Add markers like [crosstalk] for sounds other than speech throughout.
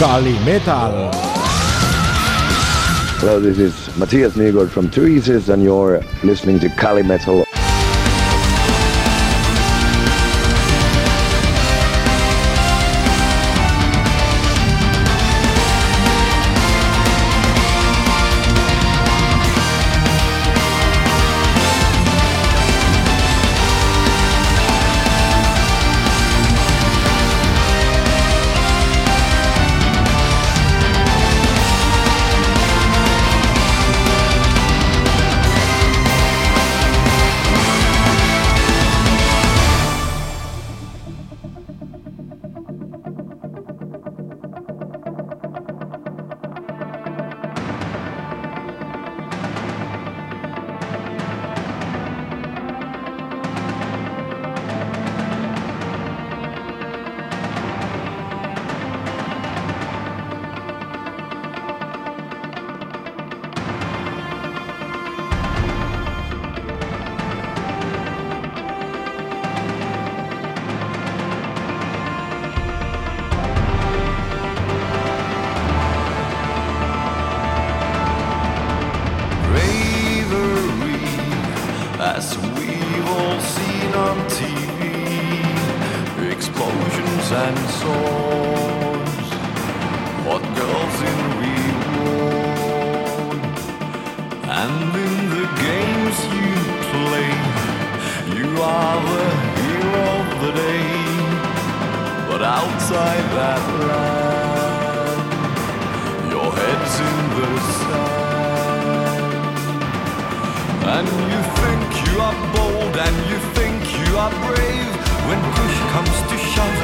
Kali Metal. Hello, this is Matthias Nygård from Two and you're listening to Kali Metal outside that land. Your head's in the sand, and you think you are bold, and you think you are brave when push comes to shove.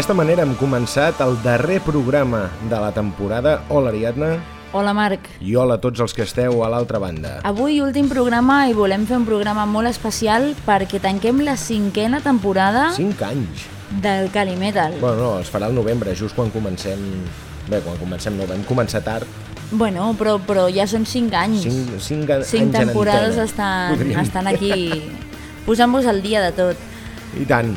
D'aquesta manera hem començat el darrer programa de la temporada. Hola, Ariadna. Hola, Marc. I hola a tots els que esteu a l'altra banda. Avui últim programa i volem fer un programa molt especial perquè tanquem la cinquena temporada Cinc anys. del Cali Metal. Bueno, no, es farà al novembre, just quan comencem... Bé, quan comencem no, vam començar tard. Bueno, però, però ja són cinc anys. Cinc, cinc, a- Cinc anys en temporades antena, estan, podríem estan aquí posant-vos al dia de tot. I tant.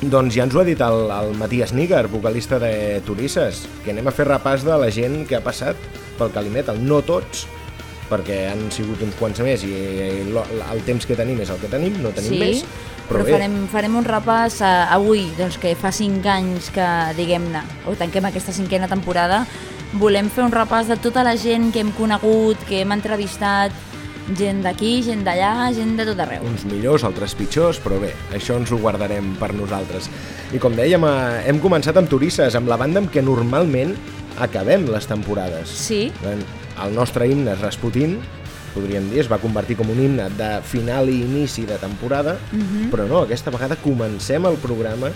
Doncs ja ens ho ha dit el, el Matías Níger, vocalista de Turisses, que anem a fer repàs de la gent que ha passat pel Calimetal. No tots, perquè han sigut uns quants més i el, el temps que tenim és el que tenim, no tenim sí, més. però, Però, bé, farem, farem un repàs eh, avui, doncs que fa cinc anys que, diguem-ne, o tanquem aquesta cinquena temporada, volem fer un repàs de tota la gent que hem conegut, que hem entrevistat, gent d'aquí, gent d'allà, gent de tot arreu. uns millors, altres pitjors, però bé, això ens ho guardarem per nosaltres. I com dèiem, eh, hem començat amb Turisses, amb la banda amb què normalment acabem les temporades. Sí, El nostre himne és Rasputin, podríem dir, es va convertir com un himne de final i inici de temporada, Mhm. però no, aquesta vegada comencem el programa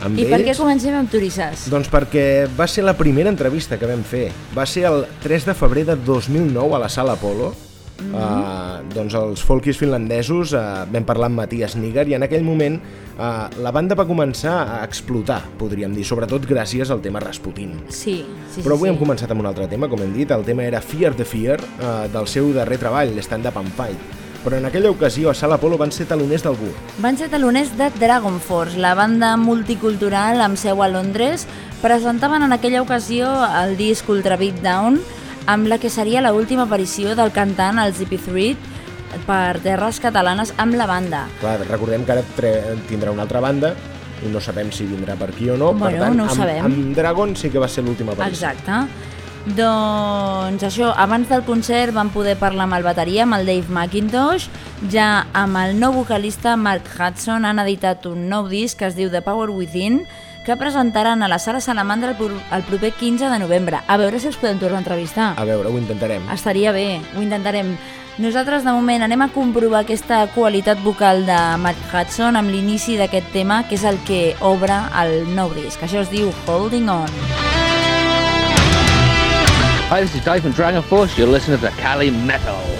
amb i ells. per què comencem amb Turisses? Doncs perquè va ser la primera entrevista que vam fer. Va ser el 3 de febrer de 2009 a la Sala Apolo. Mm -hmm. uh, doncs els folkis finlandesos uh, vam parlar amb Matías Níger i en aquell moment uh, la banda va començar a explotar, podríem dir, sobretot gràcies al tema Rasputin. Sí, sí, Però avui sí, hem començat amb un altre tema, com hem dit, el tema era Fear the Fear, uh, del seu darrer treball, Stand Up and Fight. Però en aquella ocasió a Sala Apolo van ser taloners d'algú. Van ser taloners de Dragon Force, la banda multicultural amb seu a Londres. Presentaven en aquella ocasió el disc Ultra Beat Down, amb la que seria la última aparició del cantant, el Zippy Thread, per terres catalanes amb la banda. Clar, recordem que ara tindrà una altra banda i no sabem si vindrà per aquí o no. per Bueno, tant, no amb, sabem. amb Dragon sí que va ser l'última aparició. Exacte. Doncs això, abans del concert vam poder parlar amb el bateria, amb el Dave McIntosh, ja amb el nou vocalista Mark Hudson han editat un nou disc que es diu The Power Within, que presentaran a la Sala Salamandra el, el proper 15 de novembre. A veure si els podem tornar a entrevistar. A veure, ho intentarem. Estaria bé, ho intentarem. Nosaltres, de moment, anem a comprovar aquesta qualitat vocal de Mark Hudson amb l'inici d'aquest tema, que és el que obre el nou disc. Això es diu Holding On. Hi, this is Dave from Dragon Force. You're listening to Cali Metal.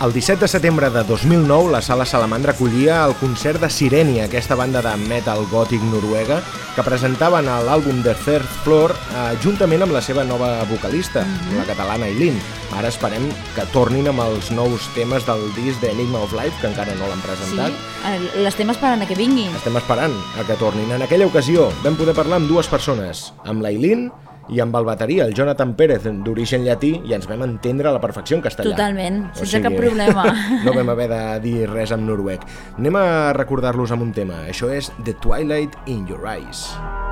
El 17 de setembre de 2009, la Sala Salamandra acollia el concert de Sirenia, aquesta banda de metal gòtic noruega, que presentaven a l'àlbum The Third Floor eh, juntament amb la seva nova vocalista, mm -hmm. la catalana Eileen. Ara esperem que tornin amb els nous temes del disc d'Enigma of Life, que encara no l'han presentat. Sí, eh, l'estem esperant a que vinguin. Estem esperant a que tornin. En aquella ocasió vam poder parlar amb dues persones, amb l'Eileen i amb el bateria, el Jonathan Pérez, d'origen llatí, i ens vam entendre a la perfecció en castellà. Totalment, sense o sigui, cap problema. [laughs] No vam haver de dir res en noruec. Anem a recordar-los amb un tema. Això és The Twilight in Your Eyes. Música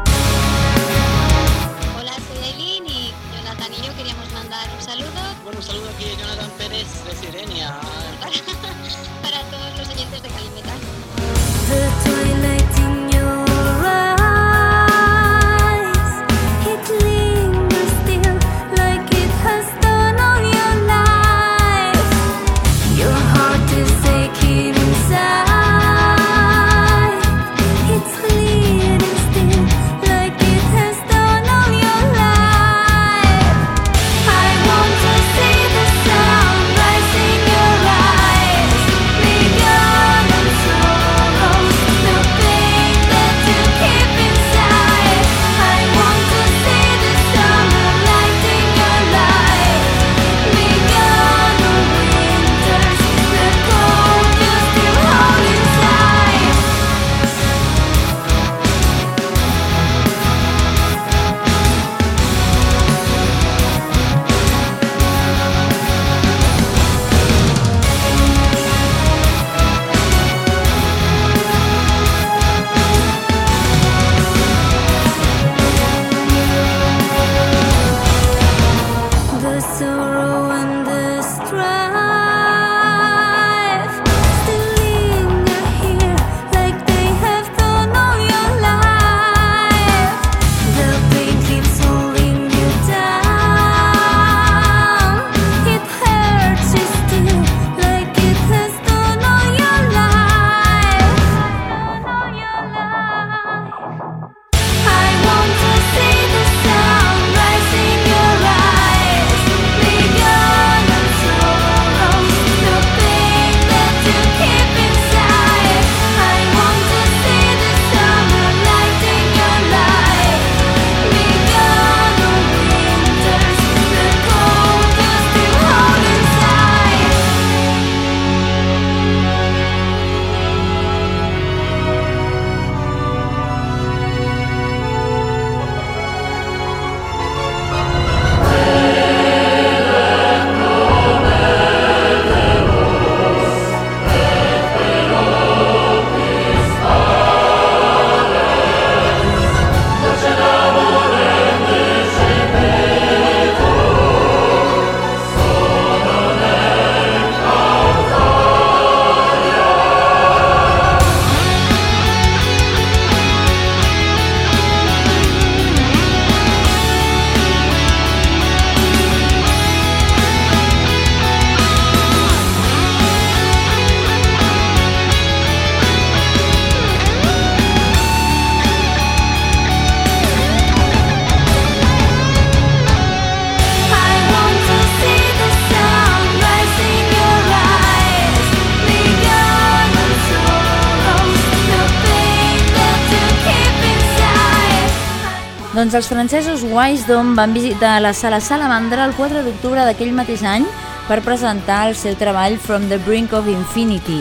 Doncs els francesos Wisdom van visitar la sala Salamandra el 4 d'octubre d'aquell mateix any per presentar el seu treball From the Brink of Infinity.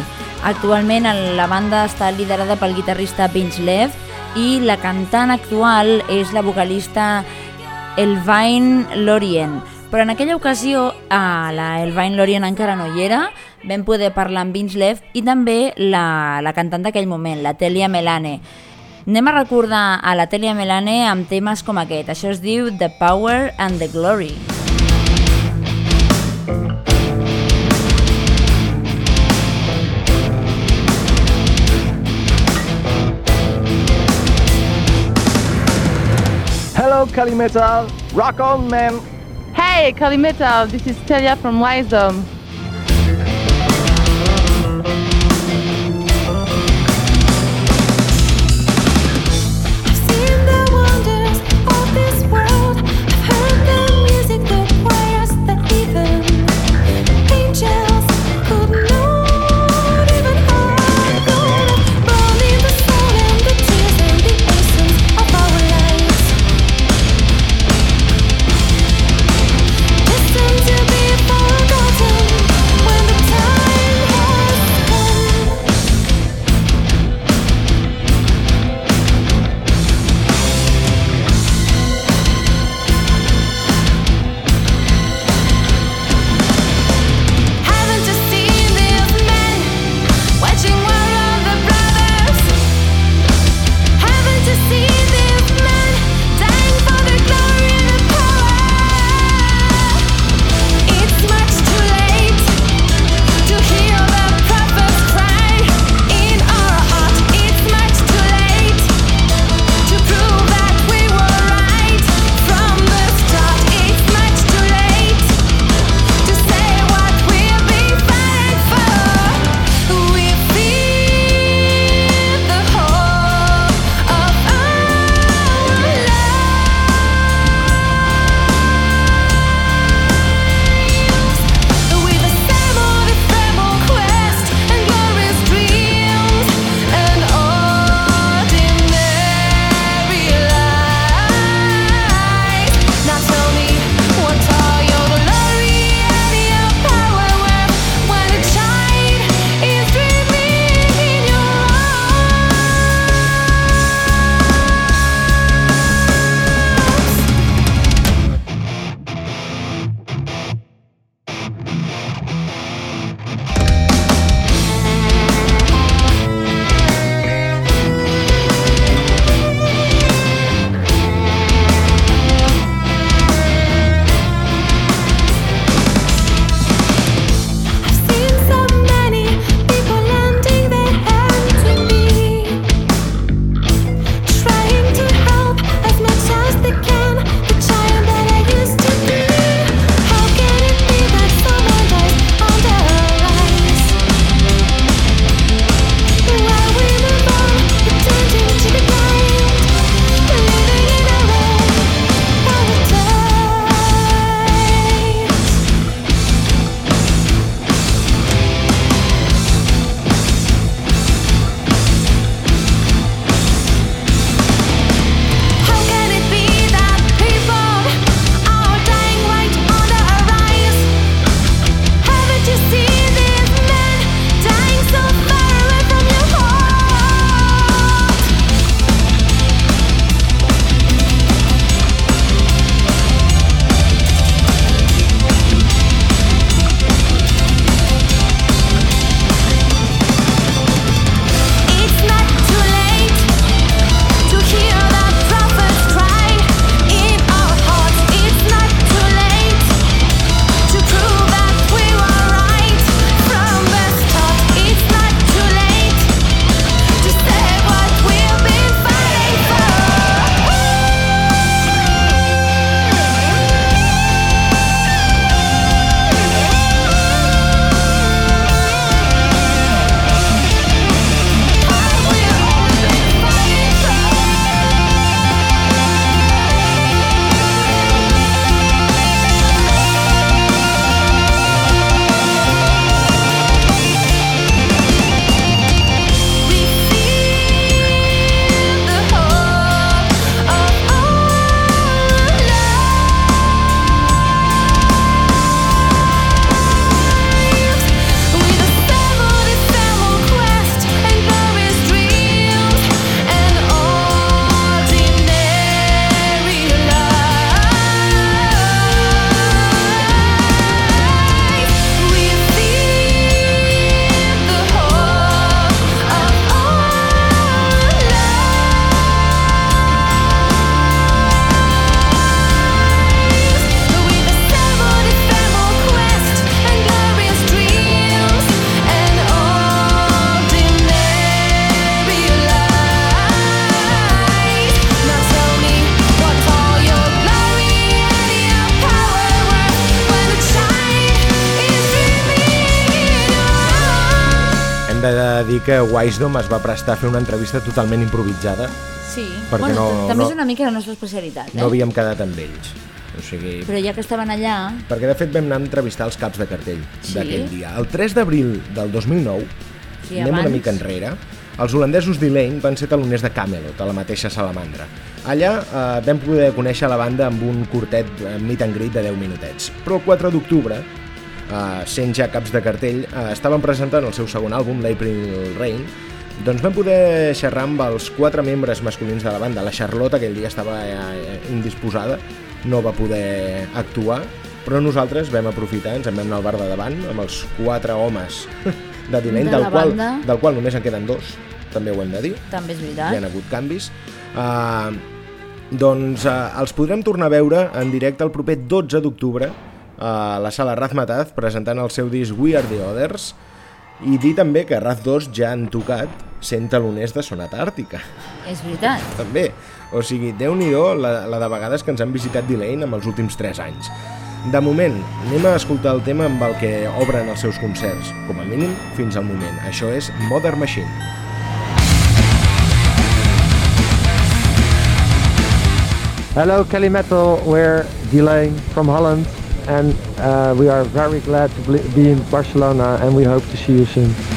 Actualment la banda està liderada pel guitarrista Vince Lev i la cantant actual és la vocalista Elvine Lorien. Però en aquella ocasió a la Elvine Lorien encara no hi era, vam poder parlar amb Vince Lev i també la, la cantant d'aquell moment, la Telia Melane. Anem a recordar a la Telia Melane amb temes com aquest. Això es diu The Power and the Glory. Hello, Cali Metal. Rock on, man. Hey, Kali Metal, this is Telia from Wisdom. Que Wisdom es va prestar a fer una entrevista totalment improvisada. Sí, Perquè bueno, no- també no- és una mica la nostra especialitat, eh? No havíem quedat amb ells. O sigui, Però ja que estaven allà, perquè de fet vam anar a entrevistar els caps de cartell Sí? d'aquell dia. El 3 d'abril del 2009, Sí, anem una abans. mica enrere, els holandesos d'Elaine van ser taloners de Camelot, a la mateixa Salamandra. Allà eh, vam poder conèixer la banda amb un curtet meet and greet de 10 minutets. Però el 4 d'octubre, eh, sent ja caps de cartell, eh, estaven presentant el seu segon àlbum, l'April Rain, doncs vam poder xerrar amb els quatre membres masculins de la banda. La Charlotte aquell dia estava eh, indisposada, no va poder actuar, però nosaltres vam aprofitar, ens en vam anar al bar de davant amb els quatre homes [laughs] de Dilent, De del, qual, banda. del qual només en queden dos, també ho hem de dir, també és hi veritat. ha hagut canvis. Uh, doncs uh, els podrem tornar a veure en directe el proper 12 d'octubre a la sala Razmataz presentant el seu disc We Are The Others i dir també que Raz 2 ja han tocat sent taloners de Sonata Àrtica. És veritat. [laughs] també, o sigui, déu nhi la, la de vegades que ens han visitat Delane amb els últims 3 anys. De moment, anem a escoltar el tema amb el que obren els seus concerts com a mínim fins al moment, això és Modern Machine. Hello, Kelly Metal. We're Delane from Holland, and uh, we are very glad to be in Barcelona, and we hope to see you soon.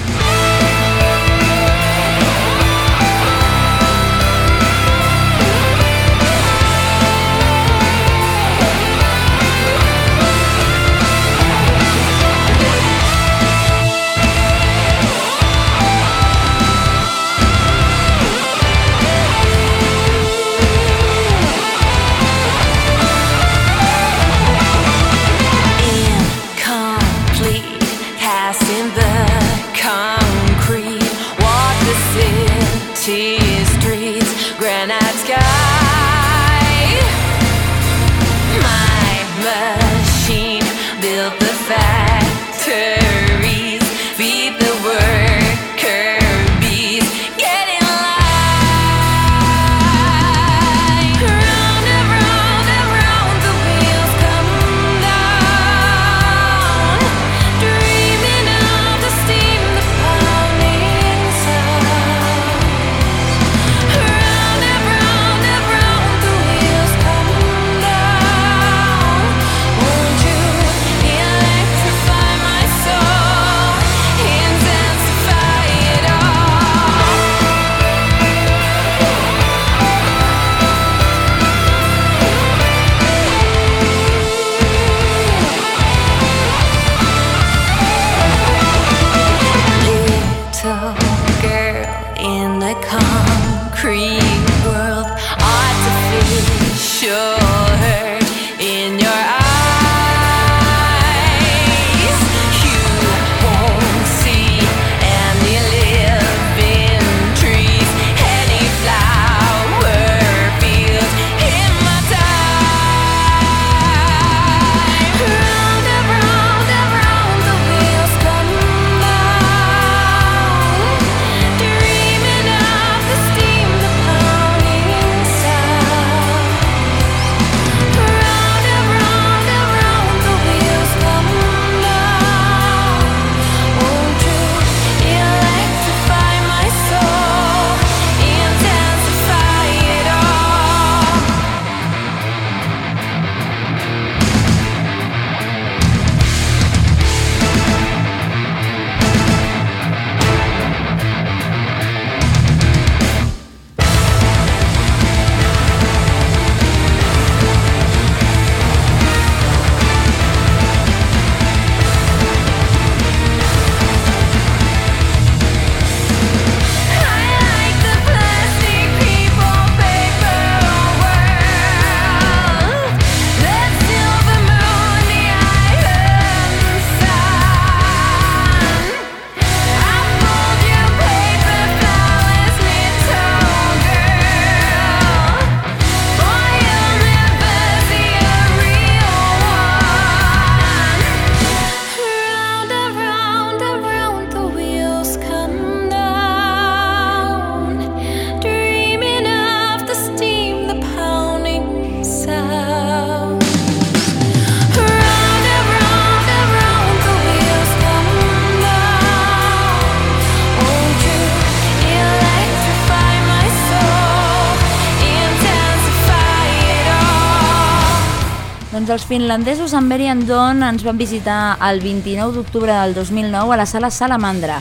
Doncs els finlandesos amb Berry and Dawn ens van visitar el 29 d'octubre del 2009 a la sala Salamandra.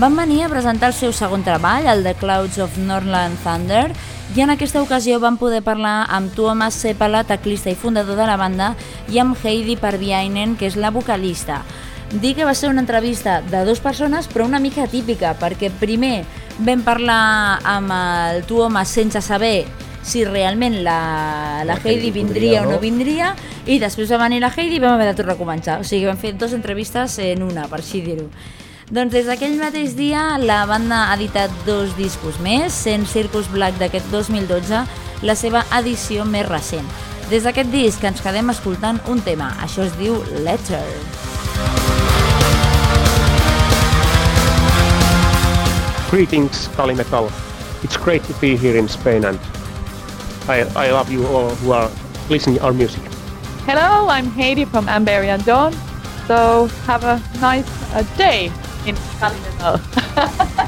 Van venir a presentar el seu segon treball, el The Clouds of Northland Thunder, i en aquesta ocasió van poder parlar amb Tuomas Sepala, teclista i fundador de la banda, i amb Heidi Parviainen, que és la vocalista. Dir que va ser una entrevista de dues persones, però una mica típica, perquè primer vam parlar amb el Tuomas sense saber si realment la, la, La Heidi Heidi vindria podria o o no no. vindria, i després va venir la Heidi i vam haver de tornar a començar. O sigui vam fer dues entrevistes en una, per així dir-ho. Doncs des d'aquell mateix dia la banda ha editat dos discos més, sent Circus Black d'aquest 2012 la seva edició més recent. Des d'aquest disc ens quedem escoltant un tema, això es diu Letter. Greetings, Kalimetal. It's great to be here in Spain and I, I love you all who are listening our music. Hello, I'm Heidi from Amber and Dawn. So have a nice uh, day in Kalimantan. [laughs]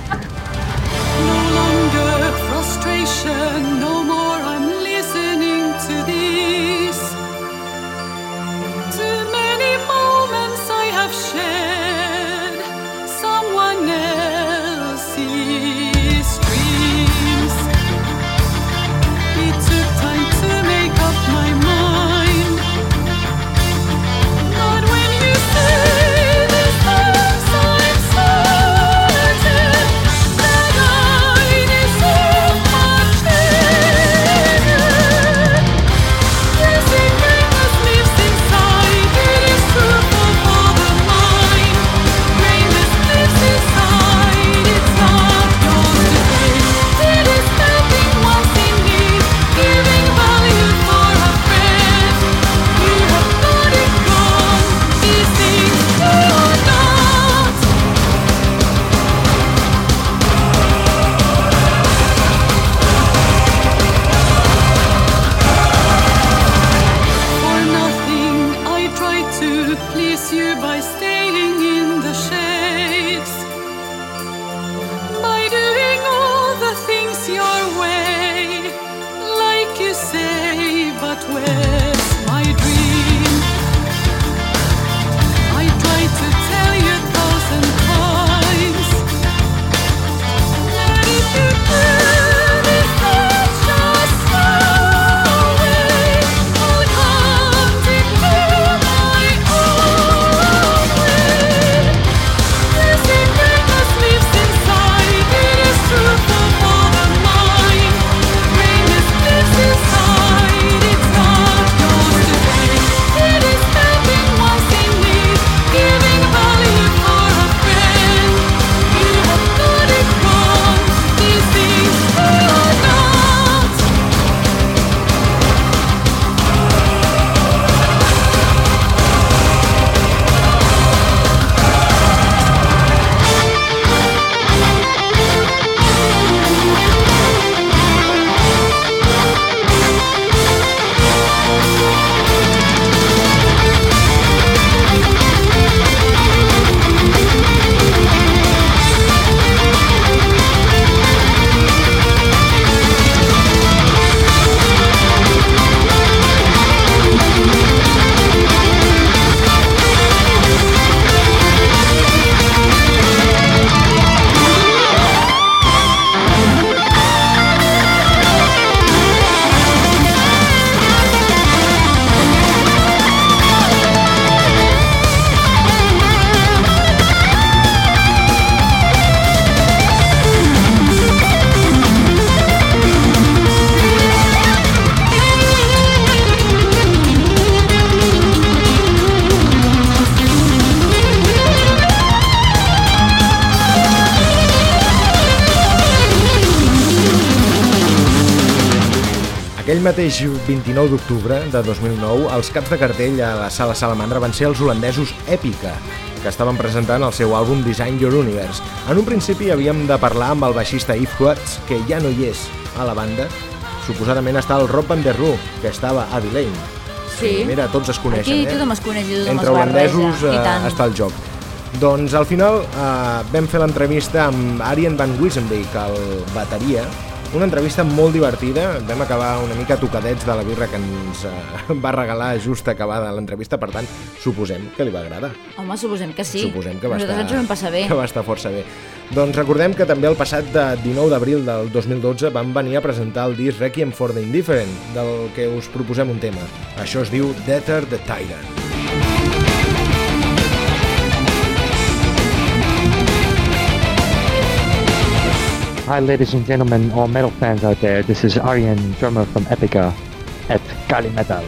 mateix 29 d'octubre de 2009, els caps de cartell a la sala Salamandra van ser els holandesos Epica, que estaven presentant el seu àlbum Design Your Universe. En un principi havíem de parlar amb el baixista Yves Quatz, que ja no hi és a la banda. Suposadament està el Rob van der Rohe, que estava a Villain. Sí. Mira, tots es coneixen, Aquí eh? tothom es coneix i tothom Entre es barreja. holandesos eh, està el joc. Doncs al final eh, vam fer l'entrevista amb Arjen van Wissenbeek, el bateria, Una entrevista molt divertida, vam acabar una mica tocadets de la birra que ens eh, [laughs] va regalar just acabada l'entrevista, per tant, suposem que li va agradar. Home, suposem que sí. Suposem que va Nosaltres estar, ens ho vam passar bé. que va estar força bé. Doncs recordem que també el passat de 19 d'abril del 2012 van venir a presentar el disc Requiem for the Indifferent, del que us proposem un tema. Això es diu Death the Tyrant. Hi, ladies and gentlemen, all metal fans out there. This is Aryan, drummer from Epica at Kali Metal.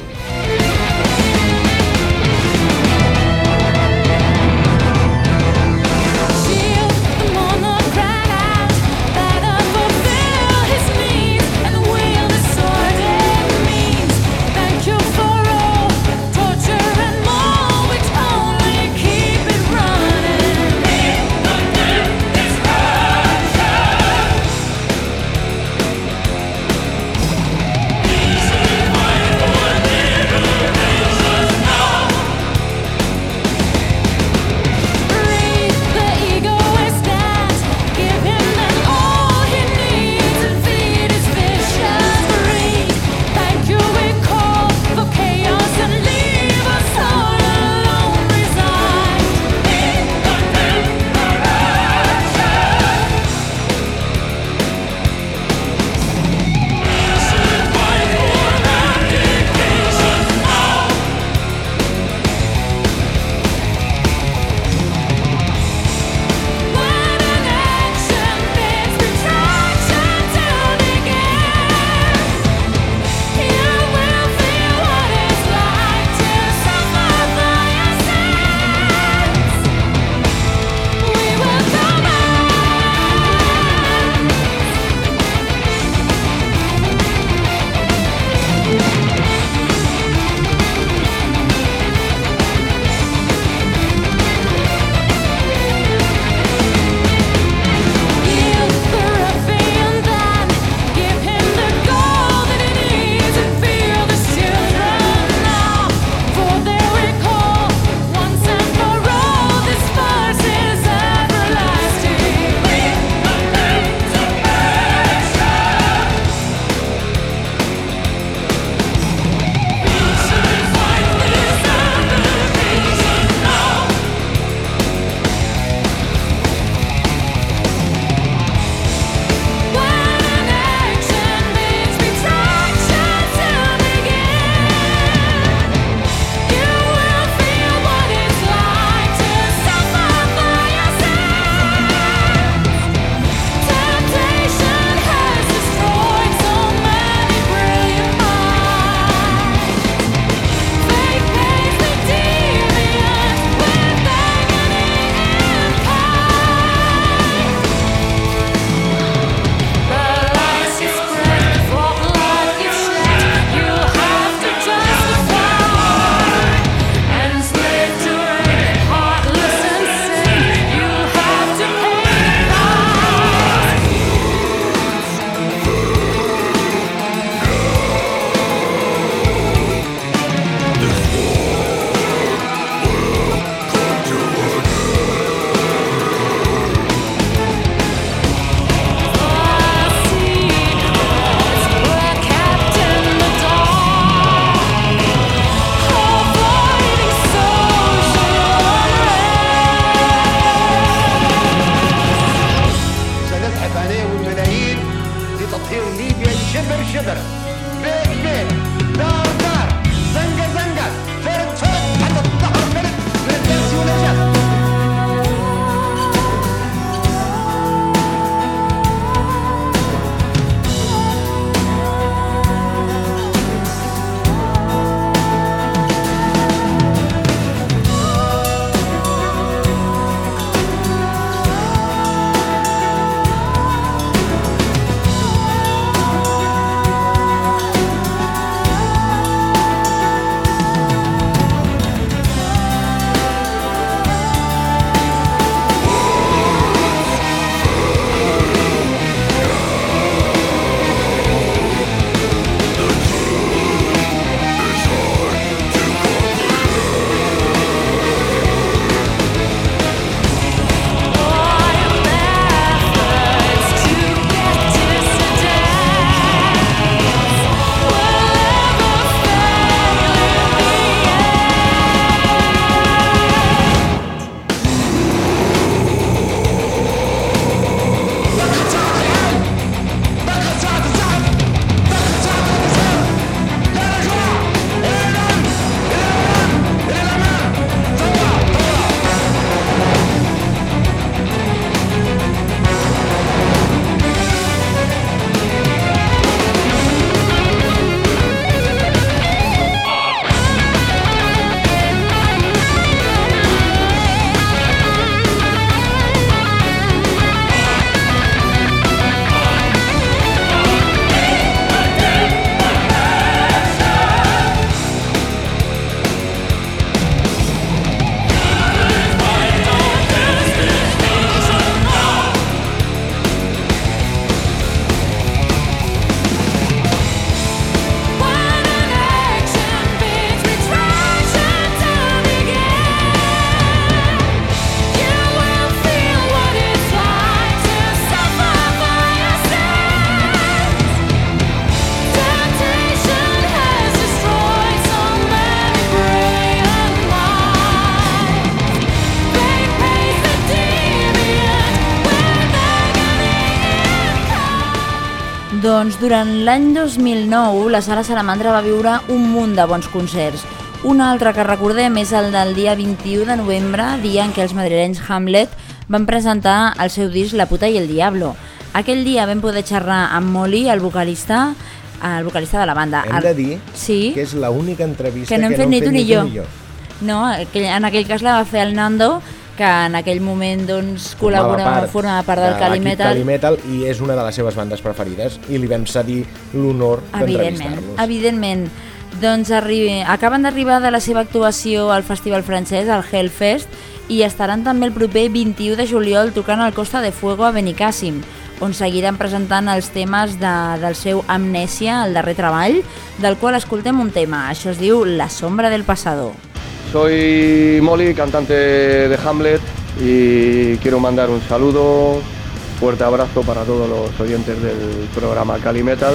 Durant l'any 2009 la Sala Salamandra va viure un munt de bons concerts. Un altre que recordem és el del dia 21 de novembre, dia en què els madrilenys Hamlet van presentar el seu disc La puta i el diablo. Aquell dia vam poder xerrar amb Molly, el vocalista, el vocalista de la banda. Hem de dir sí, que és l'única entrevista que no hem fet ni tu ni jo. No, aquell, en aquell cas la va fer el Nando, que en aquell moment doncs, col·labora, formava part del de Cali Metal. Cali Metal i és una de les seves bandes preferides i li vam cedir l'honor d'entrevistar-los. evidentment. Doncs arri... acaben d'arribar de la seva actuació al festival francès, al Hellfest, i estaran també el proper 21 de juliol tocant al Costa de Fuego a Benicàssim, on seguiran presentant els temes de, del seu Amnèsia, el darrer treball, del qual escoltem un tema. Això es diu La sombra del pasado. Soy Molly, cantante de Hamlet y quiero mandar un saludo, fuerte abrazo para todos los oyentes del programa Cali Metal.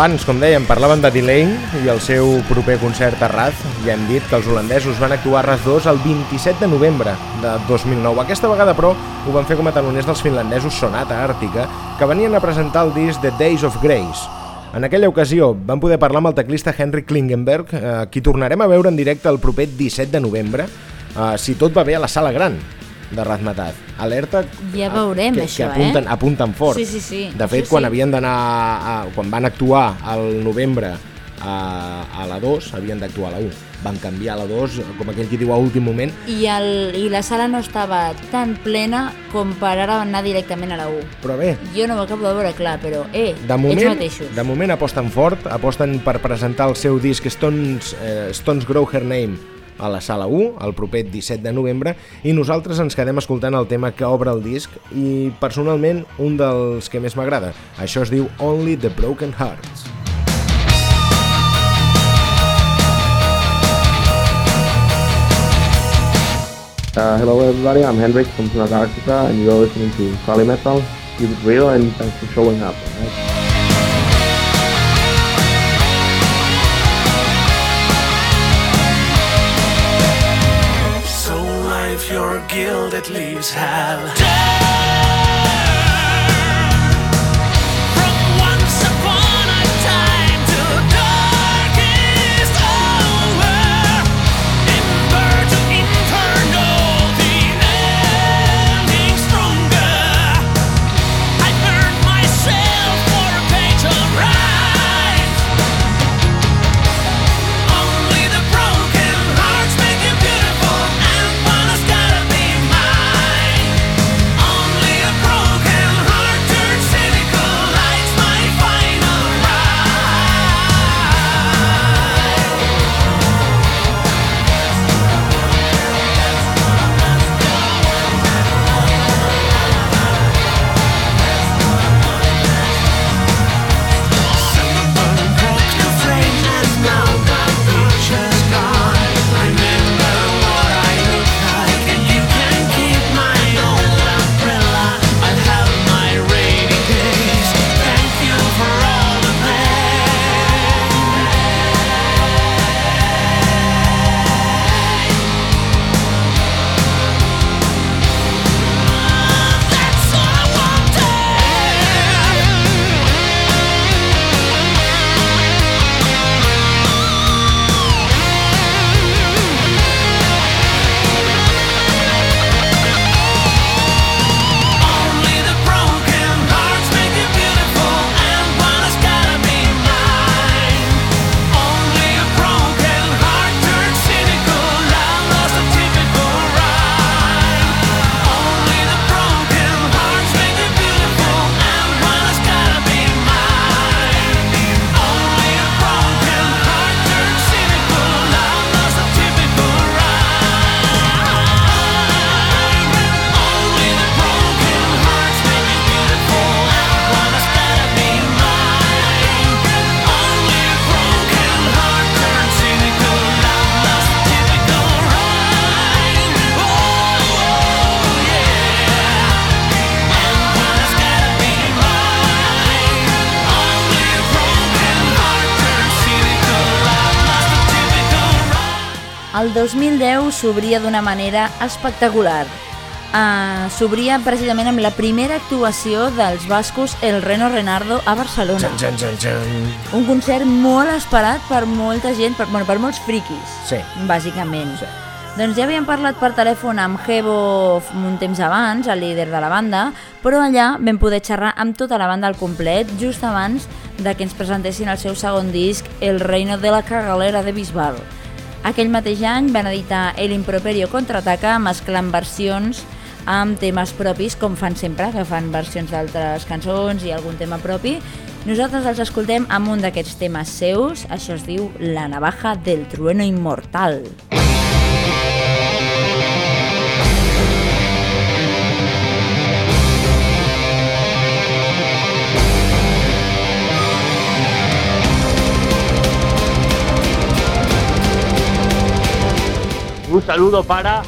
Abans, com dèiem, parlàvem de Delane i el seu proper concert a Raz. Ja hem dit que els holandesos van actuar a Raz 2 el 27 de novembre de 2009. Aquesta vegada, però, ho van fer com a taloners dels finlandesos Sonata Àrtica, que venien a presentar el disc The Days of Grace. En aquella ocasió vam poder parlar amb el teclista Henry Klingenberg, eh, qui tornarem a veure en directe el proper 17 de novembre, eh, si tot va bé a la Sala Gran de Razmetat. Alerta Ja veurem, que, això, que apunten, eh? apunten fort. Sí, sí, sí. De fet, Això quan sí. havien d'anar, a- quan van actuar al novembre a, a la 2, havien d'actuar a la 1. Van canviar a la 2, com aquell qui diu a últim moment, I, el, I la sala no estava tan plena com per ara anar directament a la 1. però bé, Jo no ho acabo de veure clar, però, eh, de ells moment, mateixos. de moment aposten fort, aposten per presentar el seu disc Stones, eh, Stones Grow Her Name a la sala 1, el proper 17 de novembre, i nosaltres ens quedem escoltant el tema que obre el disc i personalment un dels que més m'agrada. Això es diu Only the Broken Hearts. Uh, hello everybody, I'm Hendrik from Antarctica and you're listening to Kali Metal. Keep it real and thanks for showing up. alright? Gilded leaves have El 2010 s'obria d'una manera espectacular. Uh, s'obria precisament amb la primera actuació dels bascos El Reno Renardo a Barcelona. Jan, jan, jan. Un concert molt esperat per molta gent, per, bueno, per molts friquis, Sí. bàsicament. Sí. Doncs ja havíem parlat per telèfon amb Hebo un temps abans, el líder de la banda, però allà vam poder xerrar amb tota la banda al complet just abans de que ens presentessin el seu segon disc, El Reino de la Cagalera de Bisbal. Aquell mateix any van editar El Improperio Contraataca mesclant versions amb temes propis, com fan sempre, que fan versions d'altres cançons i algun tema propi. Nosaltres els escoltem amb un d'aquests temes seus, això es diu La navaja del trueno immortal. Un saludo para.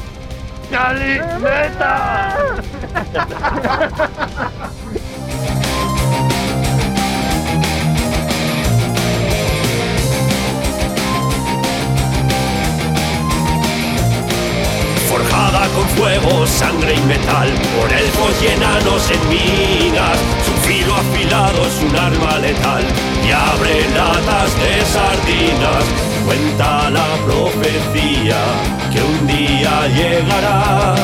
¡Cali Meta! Forjada con fuego, sangre y metal, por elfos y enanos en minas. Su filo afilado es un arma letal y abre latas de sardinas Cuenta la profecía que un día llegará.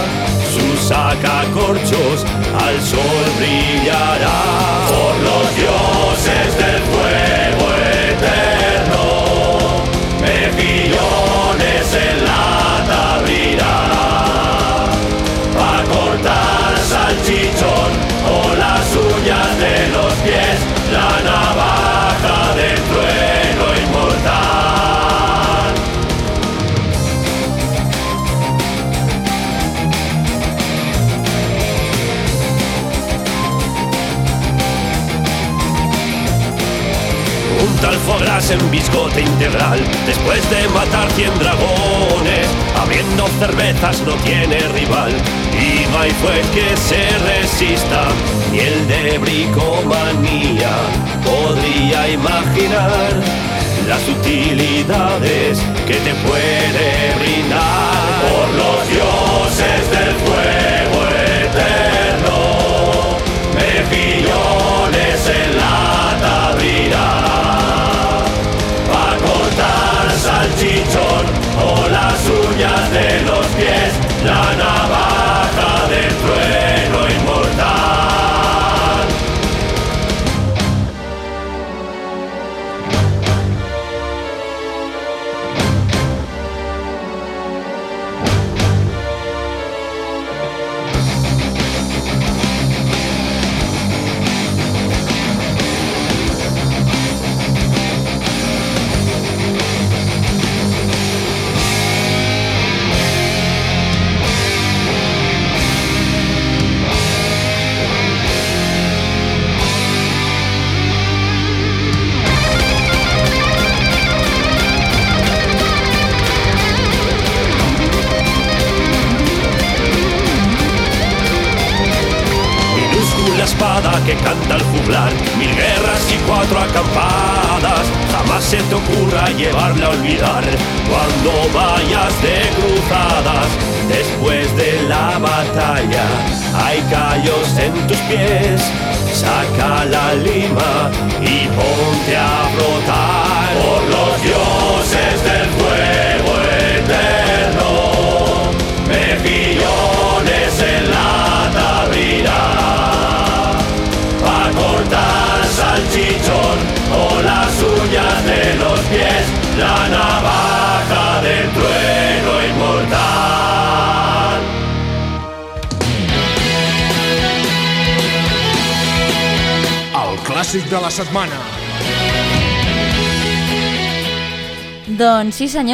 Su sacacorchos al sol brillará. Por los dioses del fuego tal foie gras en biscote integral. Después de matar 100 dragones Abriendo cervezas no tiene rival. Y no hay juez que se resista Ni el de bricomanía Podría imaginar Las utilidades que te puede brindar. Por los dioses del fuego uñas de los pies, la navaja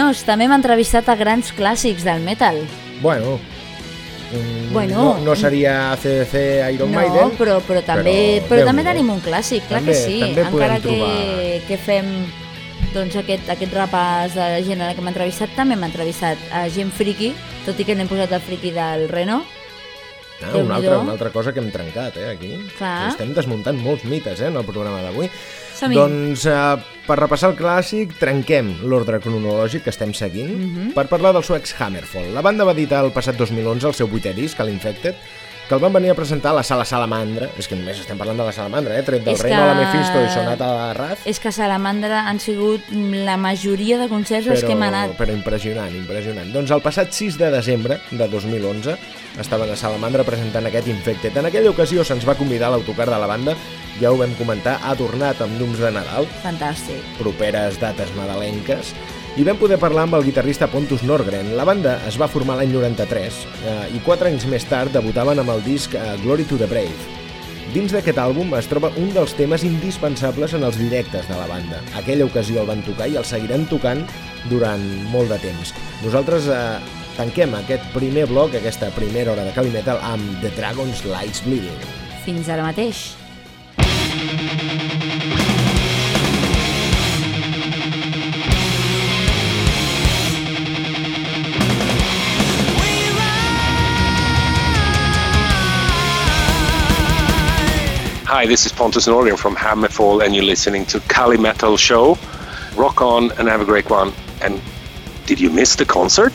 Senyors, també hem entrevistat a grans clàssics del metal. Bueno, mm, Bueno, no, no seria ACDC Iron no, Maiden, però, però també, però però, també tenim un clàssic, clar També- que sí. Encara que, trobar- que fem doncs, aquest, aquest repàs de la gent a la que hem entrevistat, també hem entrevistat a gent friki, tot i que n'hem posat el friki del Renault. Ah, una, altra, una altra cosa que hem trencat, eh, aquí. Clar. Estem desmuntant molts mites, eh, en el programa d'avui. Doncs, eh, per repassar el clàssic, trenquem l'ordre cronològic que estem seguint Mhm. per parlar del suecs Hammerfall. La banda va editar el passat 2011 el seu vuitè disc, l'Infected, que el van venir a presentar a la Sala Salamandra. És que només estem parlant de la Salamandra, eh? Tret del És Reino, que- la Mephisto i Sonata a la Raz. És que Salamandra han sigut la majoria de concerts als que hem anat. però impressionant, impressionant. Doncs el passat 6 de desembre de 2011 estaven a Salamandra presentant aquest Infected. En aquella ocasió se'ns va convidar l'autocar de la banda, ja ho vam comentar, ha tornat amb llums de Nadal, Fantàstic. properes dates nadalenques, i vam poder parlar amb el guitarrista Pontus Norgren. La banda es va formar l'any 93 eh, i quatre anys més tard debutaven amb el disc eh, Glory to the Brave. Dins d'aquest àlbum es troba un dels temes indispensables en els directes de la banda. Aquella ocasió el van tocar i el seguiran tocant durant molt de temps. Nosaltres eh, tanquem aquest primer bloc, aquesta primera hora de Cali Metal, amb The Dragon's Lights Bleeding. Fins ara mateix. Hi, this is Pontus Norgren from Hammerfall, and you're listening to Kali Metal Show. Rock on and have a great one. And did you miss the concert?